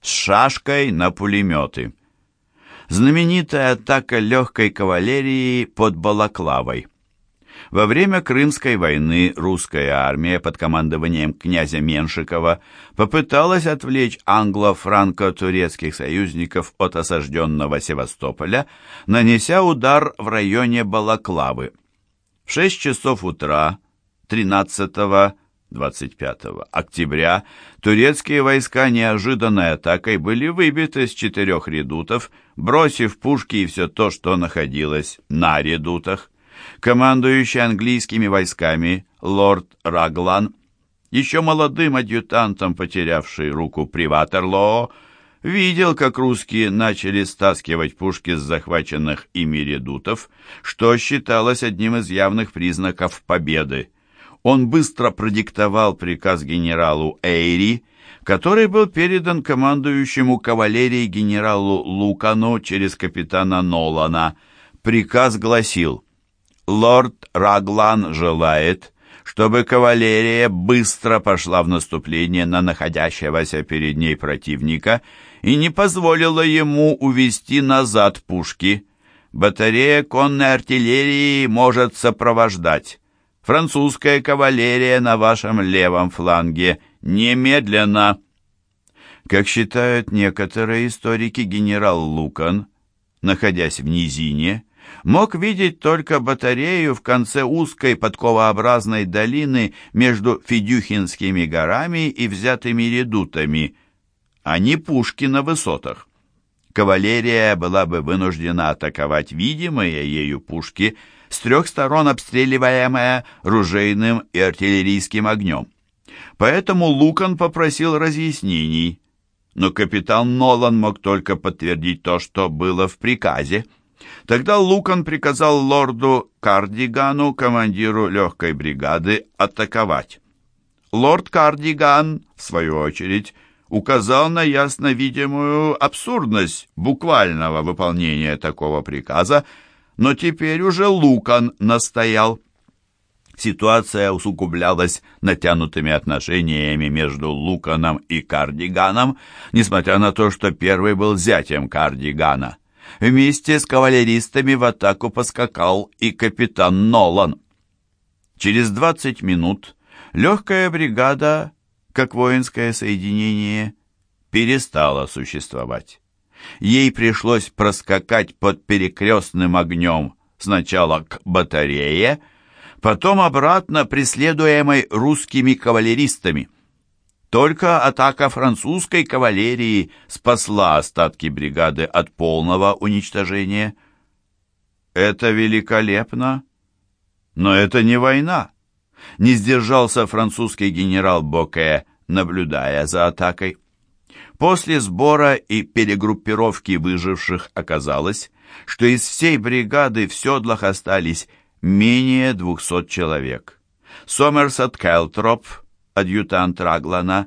с шашкой на пулеметы. Знаменитая атака легкой кавалерии под Балаклавой. Во время Крымской войны русская армия под командованием князя Меншикова попыталась отвлечь англо-франко-турецких союзников от осажденного Севастополя, нанеся удар в районе Балаклавы. В 6 часов утра 13 25 октября турецкие войска неожиданной атакой были выбиты с четырех редутов, бросив пушки и все то, что находилось на редутах. Командующий английскими войсками лорд Раглан, еще молодым адъютантом, потерявший руку при Ватерлоо, видел, как русские начали стаскивать пушки с захваченных ими редутов, что считалось одним из явных признаков победы он быстро продиктовал приказ генералу Эйри, который был передан командующему кавалерией генералу Лукану через капитана Нолана. Приказ гласил «Лорд Раглан желает, чтобы кавалерия быстро пошла в наступление на находящегося перед ней противника и не позволила ему увести назад пушки. Батарея конной артиллерии может сопровождать. Французская кавалерия на вашем левом фланге. Немедленно!» Как считают некоторые историки, генерал Лукан, находясь в низине, мог видеть только батарею в конце узкой подковообразной долины между Федюхинскими горами и взятыми редутами, а не пушки на высотах. Кавалерия была бы вынуждена атаковать видимые ею пушки – с трех сторон обстреливаемая ружейным и артиллерийским огнем. Поэтому Лукан попросил разъяснений, но капитан Нолан мог только подтвердить то, что было в приказе. Тогда Лукан приказал лорду Кардигану, командиру легкой бригады, атаковать. Лорд Кардиган, в свою очередь, указал на ясно видимую абсурдность буквального выполнения такого приказа, но теперь уже Лукан настоял. Ситуация усугублялась натянутыми отношениями между Луканом и Кардиганом, несмотря на то, что первый был зятем Кардигана. Вместе с кавалеристами в атаку поскакал и капитан Нолан. Через 20 минут легкая бригада, как воинское соединение, перестала существовать. Ей пришлось проскакать под перекрестным огнем сначала к батарее, потом обратно преследуемой русскими кавалеристами. Только атака французской кавалерии спасла остатки бригады от полного уничтожения. Это великолепно, но это не война. Не сдержался французский генерал Боке, наблюдая за атакой. После сбора и перегруппировки выживших оказалось, что из всей бригады в седлах остались менее 200 человек. Сомерсет Келтроп, адъютант Раглана,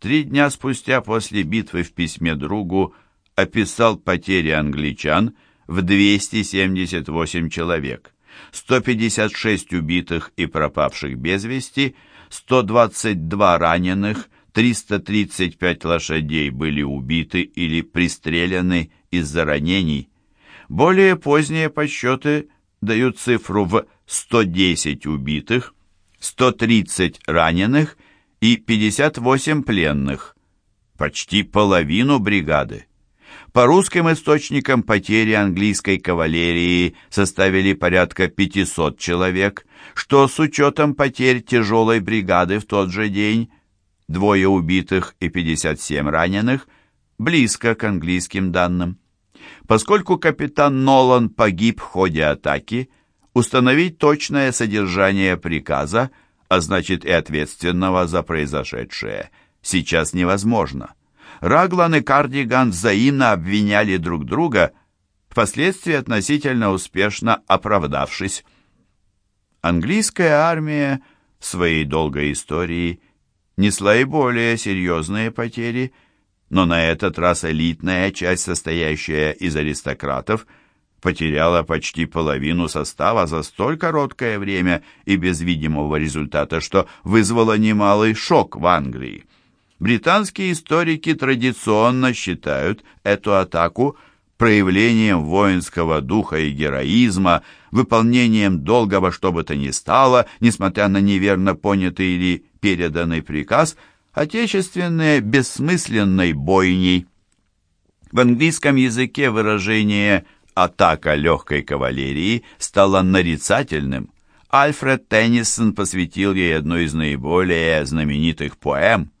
три дня спустя после битвы в письме другу описал потери англичан в 278 человек, 156 убитых и пропавших без вести, 122 раненых – 335 лошадей были убиты или пристреляны из-за ранений. Более поздние подсчеты дают цифру в 110 убитых, 130 раненых и 58 пленных, почти половину бригады. По русским источникам потери английской кавалерии составили порядка 500 человек, что с учетом потерь тяжелой бригады в тот же день двое убитых и 57 раненых, близко к английским данным. Поскольку капитан Нолан погиб в ходе атаки, установить точное содержание приказа, а значит и ответственного за произошедшее, сейчас невозможно. Раглан и Кардиган взаимно обвиняли друг друга, впоследствии относительно успешно оправдавшись. Английская армия в своей долгой истории – несла и более серьезные потери, но на этот раз элитная часть, состоящая из аристократов, потеряла почти половину состава за столь короткое время и без видимого результата, что вызвало немалый шок в Англии. Британские историки традиционно считают эту атаку проявлением воинского духа и героизма, выполнением долга во что бы то ни стало, несмотря на неверно понятый или переданный приказ, отечественной бессмысленной бойней. В английском языке выражение «атака легкой кавалерии» стало нарицательным. Альфред Теннисон посвятил ей одну из наиболее знаменитых поэм.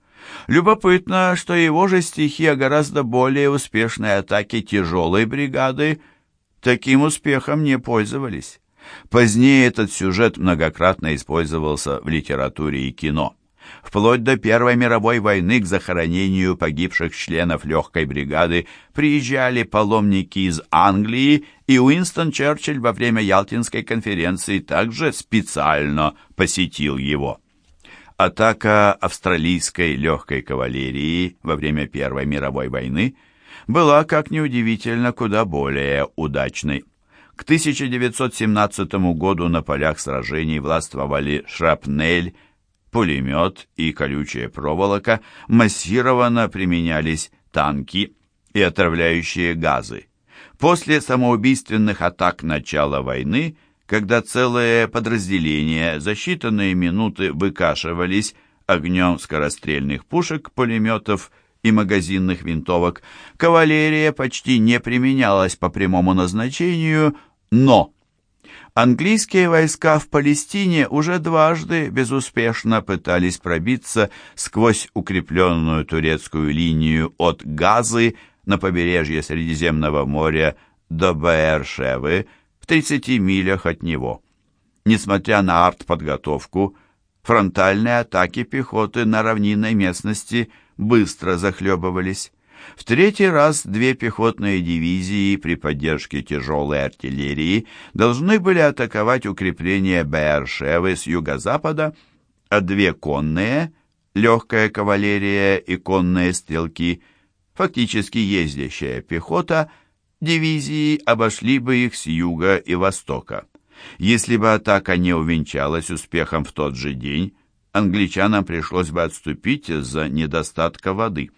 Любопытно, что его же стихи о гораздо более успешной атаке тяжелой бригады таким успехом не пользовались. Позднее этот сюжет многократно использовался в литературе и кино. Вплоть до Первой мировой войны к захоронению погибших членов легкой бригады приезжали паломники из Англии, и Уинстон Черчилль во время Ялтинской конференции также специально посетил его. Атака австралийской легкой кавалерии во время Первой мировой войны была, как неудивительно, куда более удачной. К 1917 году на полях сражений властвовали шрапнель, пулемет и колючая проволока, массированно применялись танки и отравляющие газы. После самоубийственных атак начала войны – когда целые подразделения за считанные минуты выкашивались огнем скорострельных пушек, пулеметов и магазинных винтовок, кавалерия почти не применялась по прямому назначению, но английские войска в Палестине уже дважды безуспешно пытались пробиться сквозь укрепленную турецкую линию от Газы на побережье Средиземного моря до Баэр-Шевы, 30 милях от него. Несмотря на артподготовку, фронтальные атаки пехоты на равнинной местности быстро захлебывались. В третий раз две пехотные дивизии при поддержке тяжелой артиллерии должны были атаковать укрепления Беершевы с юго-запада, а две конные, легкая кавалерия и конные стрелки, фактически ездящая пехота – дивизии обошли бы их с юга и востока. Если бы атака не увенчалась успехом в тот же день, англичанам пришлось бы отступить из-за недостатка воды.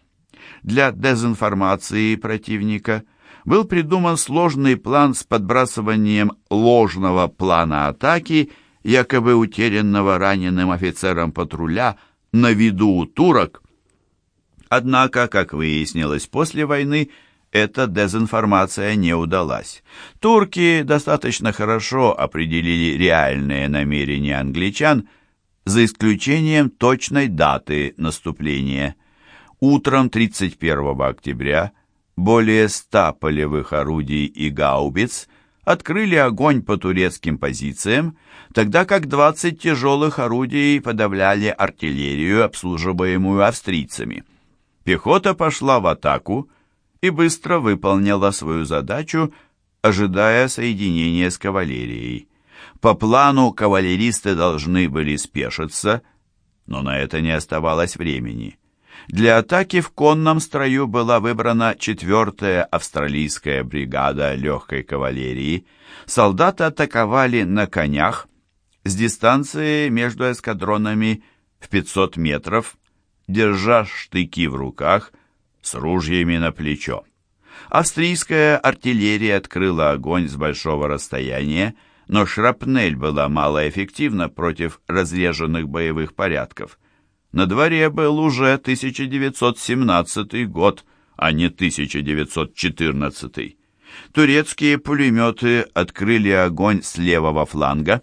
Для дезинформации противника был придуман сложный план с подбрасыванием ложного плана атаки, якобы утерянного раненым офицером патруля, на виду у турок. Однако, как выяснилось после войны, эта дезинформация не удалась. Турки достаточно хорошо определили реальные намерения англичан, за исключением точной даты наступления. Утром 31 октября более 100 полевых орудий и гаубиц открыли огонь по турецким позициям, тогда как 20 тяжелых орудий подавляли артиллерию, обслуживаемую австрийцами. Пехота пошла в атаку, и быстро выполнила свою задачу, ожидая соединения с кавалерией. По плану кавалеристы должны были спешиться, но на это не оставалось времени. Для атаки в конном строю была выбрана 4-я австралийская бригада легкой кавалерии. Солдаты атаковали на конях с дистанции между эскадронами в 500 метров, держа штыки в руках с ружьями на плечо. Австрийская артиллерия открыла огонь с большого расстояния, но шрапнель была малоэффективна против разреженных боевых порядков. На дворе был уже 1917 год, а не 1914. Турецкие пулеметы открыли огонь с левого фланга,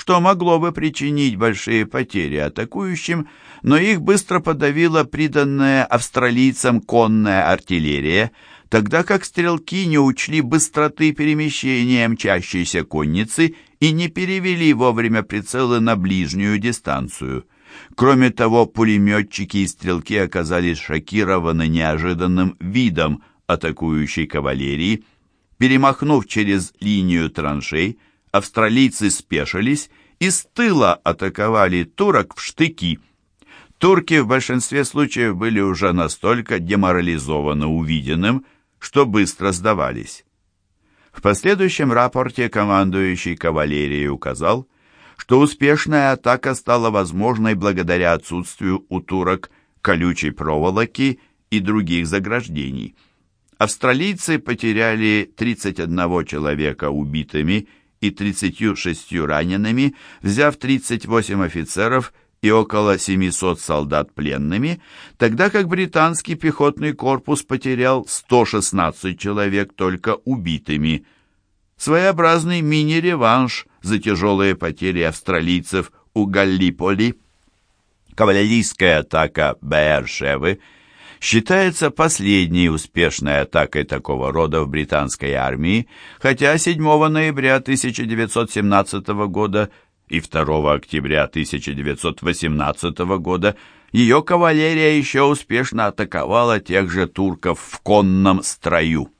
что могло бы причинить большие потери атакующим, но их быстро подавила приданная австралийцам конная артиллерия, тогда как стрелки не учли быстроты перемещения мчащейся конницы и не перевели вовремя прицелы на ближнюю дистанцию. Кроме того, пулеметчики и стрелки оказались шокированы неожиданным видом атакующей кавалерии. Перемахнув через линию траншей, австралийцы спешились и с тыла атаковали турок в штыки – Турки в большинстве случаев были уже настолько деморализованы увиденным, что быстро сдавались. В последующем рапорте командующий кавалерией указал, что успешная атака стала возможной благодаря отсутствию у турок колючей проволоки и других заграждений. Австралийцы потеряли 31 человека убитыми и 36 ранеными, взяв 38 офицеров и около 700 солдат пленными, тогда как британский пехотный корпус потерял 116 человек только убитыми. Своеобразный мини-реванш за тяжелые потери австралийцев у Галлиполи. Кавалерийская атака Беершевы считается последней успешной атакой такого рода в британской армии, хотя 7 ноября 1917 года и 2 октября 1918 года ее кавалерия еще успешно атаковала тех же турков в конном строю.